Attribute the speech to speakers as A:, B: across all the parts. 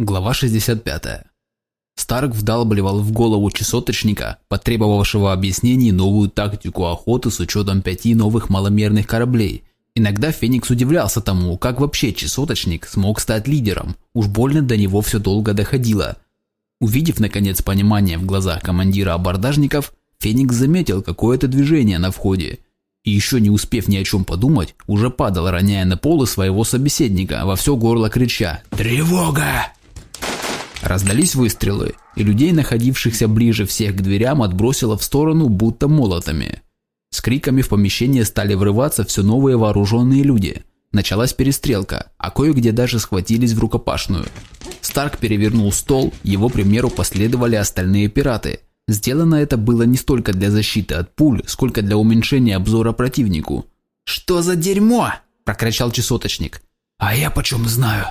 A: Глава 65. Старк вдалбливал в голову часоточника, потребовавшего объяснений новую тактику охоты с учетом пяти новых маломерных кораблей. Иногда Феникс удивлялся тому, как вообще часоточник смог стать лидером, уж больно до него все долго доходило. Увидев, наконец, понимание в глазах командира абордажников, Феникс заметил какое-то движение на входе. И еще не успев ни о чем подумать, уже падал, роняя на пол своего собеседника, во все горло крича «Тревога!». Раздались выстрелы, и людей, находившихся ближе всех к дверям, отбросило в сторону, будто молотами. С криками в помещение стали врываться все новые вооруженные люди. Началась перестрелка, а кое-где даже схватились в рукопашную. Старк перевернул стол, его примеру последовали остальные пираты. Сделано это было не столько для защиты от пуль, сколько для уменьшения обзора противнику.
B: «Что за дерьмо?»
A: – прокричал часоточник.
B: «А я почем знаю?»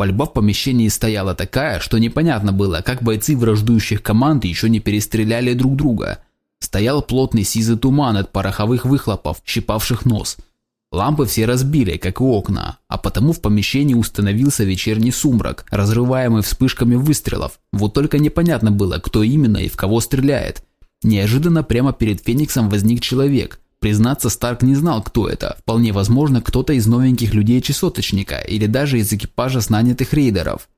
A: Пальба в помещении стояла такая, что непонятно было, как бойцы враждующих команд еще не перестреляли друг друга. Стоял плотный сизый туман от пороховых выхлопов, щипавших нос. Лампы все разбили, как и окна, а потому в помещении установился вечерний сумрак, разрываемый вспышками выстрелов. Вот только непонятно было, кто именно и в кого стреляет. Неожиданно прямо перед Фениксом возник человек, Признаться, Старк не знал, кто это. Вполне возможно, кто-то из новеньких людей-часоточника или даже из экипажа с нанятых рейдеров.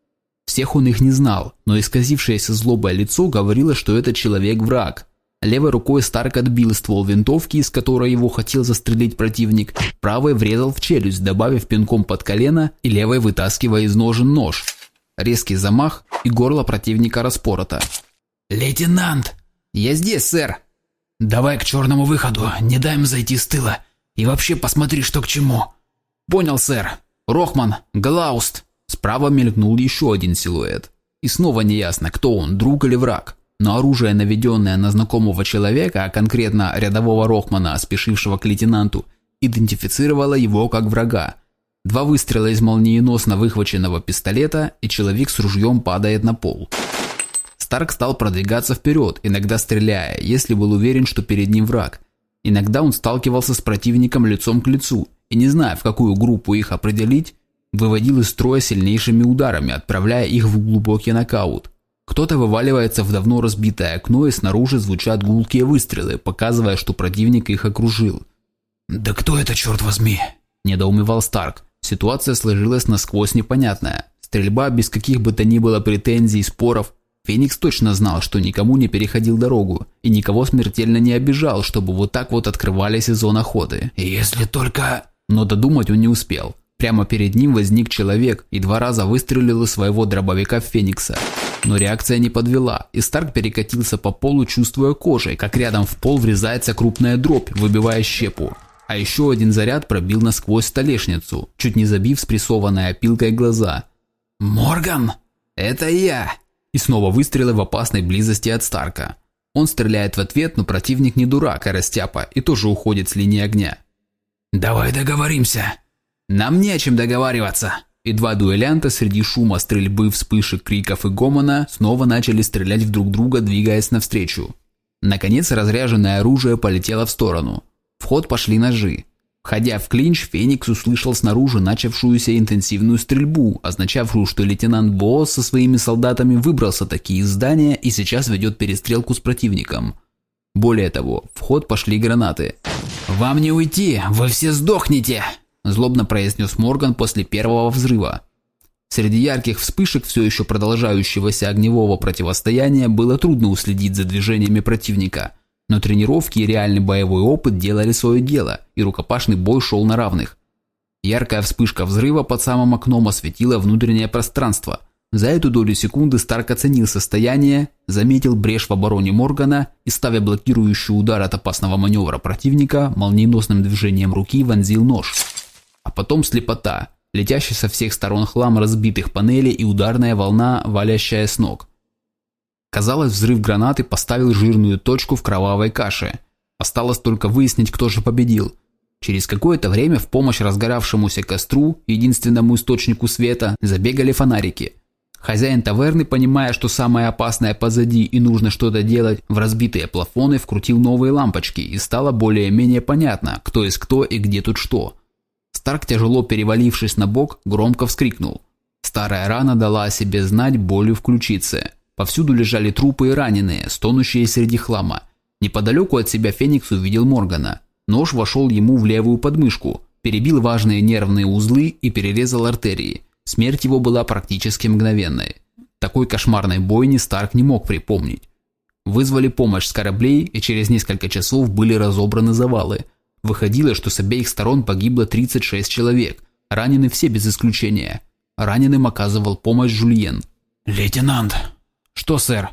A: Всех он их не знал, но исказившееся злобое лицо говорило, что этот человек враг. Левой рукой Старк отбил ствол винтовки, из которой его хотел застрелить противник, правой врезал в челюсть, добавив пинком под колено и левой вытаскивая из ножен нож. Резкий замах, и горло противника распорото.
B: «Лейтенант!»
A: «Я здесь, сэр!»
B: «Давай к черному выходу, не дай им зайти с тыла. И вообще посмотри, что к чему».
A: «Понял, сэр. Рохман, Глауст». Справа мелькнул еще один силуэт. И снова неясно, кто он, друг или враг. Но оружие, наведенное на знакомого человека, а конкретно рядового Рохмана, спешившего к лейтенанту, идентифицировало его как врага. Два выстрела из молниеносно выхваченного пистолета, и человек с ружьем падает на пол. Старк стал продвигаться вперед, иногда стреляя, если был уверен, что перед ним враг. Иногда он сталкивался с противником лицом к лицу, и не зная, в какую группу их определить, выводил из строя сильнейшими ударами, отправляя их в глубокий нокаут. Кто-то вываливается в давно разбитое окно, и снаружи звучат гулкие выстрелы, показывая, что противник их окружил.
B: «Да кто это, черт возьми?»
A: – недоумевал Старк. Ситуация сложилась насквозь непонятная. Стрельба без каких бы то ни было претензий, споров, Феникс точно знал, что никому не переходил дорогу и никого смертельно не обижал, чтобы вот так вот открывали сезон охоты.
B: «Если только...»
A: Но додумать он не успел. Прямо перед ним возник человек и два раза выстрелил из своего дробовика в Феникса. Но реакция не подвела, и Старк перекатился по полу, чувствуя кожей, как рядом в пол врезается крупная дробь, выбивая щепу. А еще один заряд пробил насквозь столешницу, чуть не забив спрессованной опилкой глаза.
B: «Морган, это я!»
A: И снова выстрелы в опасной близости от Старка. Он стреляет в ответ, но противник не дурак, а растяпа, и тоже уходит с линии огня.
B: «Давай договоримся».
A: «Нам не о чем договариваться». И два дуэлянта среди шума, стрельбы, вспышек, криков и гомона снова начали стрелять в друг друга, двигаясь навстречу. Наконец разряженное оружие полетело в сторону. В ход пошли ножи. Входя в клинч, Феникс услышал снаружи начавшуюся интенсивную стрельбу, означавшую, что лейтенант Боос со своими солдатами выбрался таки из здания и сейчас ведет перестрелку с противником. Более того, в ход пошли гранаты.
B: «Вам не уйти, вы все сдохнете!»
A: – злобно произнес Морган после первого взрыва. Среди ярких вспышек все еще продолжающегося огневого противостояния было трудно уследить за движениями противника – но тренировки и реальный боевой опыт делали свое дело, и рукопашный бой шел на равных. Яркая вспышка взрыва под самым окном осветила внутреннее пространство. За эту долю секунды Старк оценил состояние, заметил брешь в обороне Моргана и, ставя блокирующий удар от опасного маневра противника, молниеносным движением руки вонзил нож. А потом слепота, летящий со всех сторон хлам разбитых панелей и ударная волна, валящая с ног. Казалось, взрыв гранаты поставил жирную точку в кровавой каше. Осталось только выяснить, кто же победил. Через какое-то время в помощь разгоравшемуся костру, единственному источнику света, забегали фонарики. Хозяин таверны, понимая, что самое опасное позади и нужно что-то делать, в разбитые плафоны вкрутил новые лампочки и стало более-менее понятно, кто из кто и где тут что. Старк, тяжело перевалившись на бок, громко вскрикнул – Старая рана дала о себе знать болью в ключице. Повсюду лежали трупы и раненые, стонущие среди хлама. Неподалеку от себя Феникс увидел Моргана. Нож вошел ему в левую подмышку, перебил важные нервные узлы и перерезал артерии. Смерть его была практически мгновенной. Такой кошмарной бойни Старк не мог припомнить. Вызвали помощь с кораблей, и через несколько часов были разобраны завалы. Выходило, что с обеих сторон погибло 36 человек, ранены все без исключения. Раненым оказывал помощь Жульен.
B: «Лейтенант!»
A: «Что, сэр?»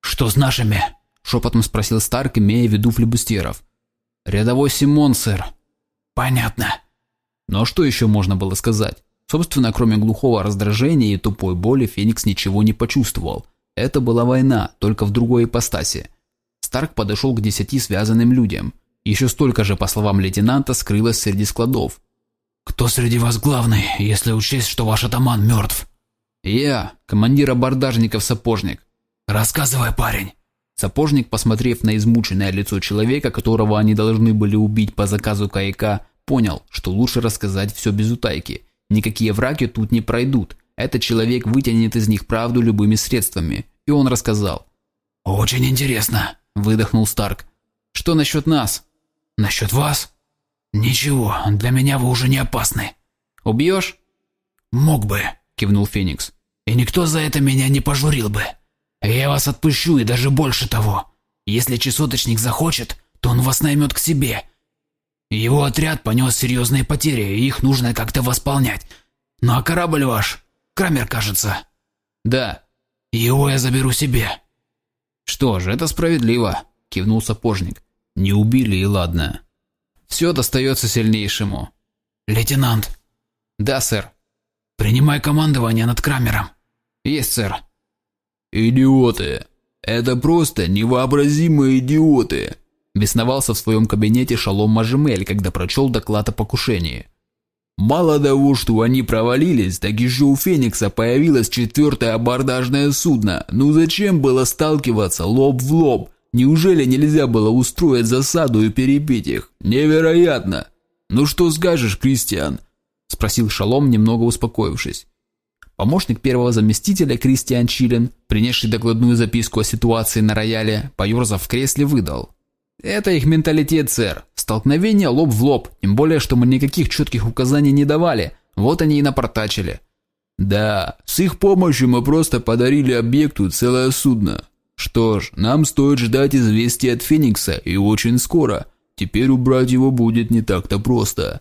B: «Что с нашими?»
A: – шепотом спросил Старк, имея в виду флебустеров. «Рядовой Симон, сэр».
B: «Понятно».
A: Но что еще можно было сказать? Собственно, кроме глухого раздражения и тупой боли, Феникс ничего не почувствовал. Это была война, только в другой ипостаси. Старк подошел к десяти связанным людям. Еще столько же, по словам лейтенанта, скрылось среди складов.
B: «Кто среди вас главный, если учесть, что ваш атаман мертв?»
A: «Я, командир абордажников Сапожник».
B: «Рассказывай, парень».
A: Сапожник, посмотрев на измученное лицо человека, которого они должны были убить по заказу Каяка, понял, что лучше рассказать все без утайки. Никакие враги тут не пройдут. Этот человек вытянет из них правду любыми средствами. И он рассказал.
B: «Очень интересно», –
A: выдохнул Старк. «Что насчет нас?»
B: «Насчет вас?» «Ничего, для меня вы уже не опасны».
A: «Убьешь?»
B: «Мог бы», – кивнул
A: Феникс.
B: «И никто за это меня не пожурил бы. Я вас отпущу и даже больше того. Если чесоточник захочет, то он вас наймет к себе. Его отряд понес серьезные потери, и их нужно как-то восполнять. Ну а корабль ваш, Крамер, кажется.
A: Да.
B: Его я заберу себе.
A: Что ж, это справедливо, кивнул сапожник. Не убили и ладно. Все достается сильнейшему.
B: Лейтенант.
A: Да, сэр.
B: Принимай командование над Крамером.
A: Есть, сэр.
C: Идиоты. Это просто невообразимые идиоты.
A: Бесновался в своем кабинете Шалом Мажемель, когда прочел доклад о покушении.
C: Мало того, что они провалились, так еще у Феникса появилось четвертое абордажное судно. Ну зачем было сталкиваться лоб в лоб? Неужели нельзя было устроить засаду и перебить их? Невероятно! Ну что скажешь, Кристиан?
A: Спросил Шалом, немного успокоившись. Помощник первого заместителя Кристиан Чилен, принесший докладную записку о ситуации на рояле, поерзав в кресле, выдал. Это их менталитет, сэр. Столкновение лоб в лоб, тем более, что мы никаких четких указаний не давали. Вот они и напортачили.
C: Да, с их помощью мы просто подарили объекту целое судно. Что ж, нам стоит ждать известия от Феникса, и очень скоро. Теперь убрать его будет не так-то просто.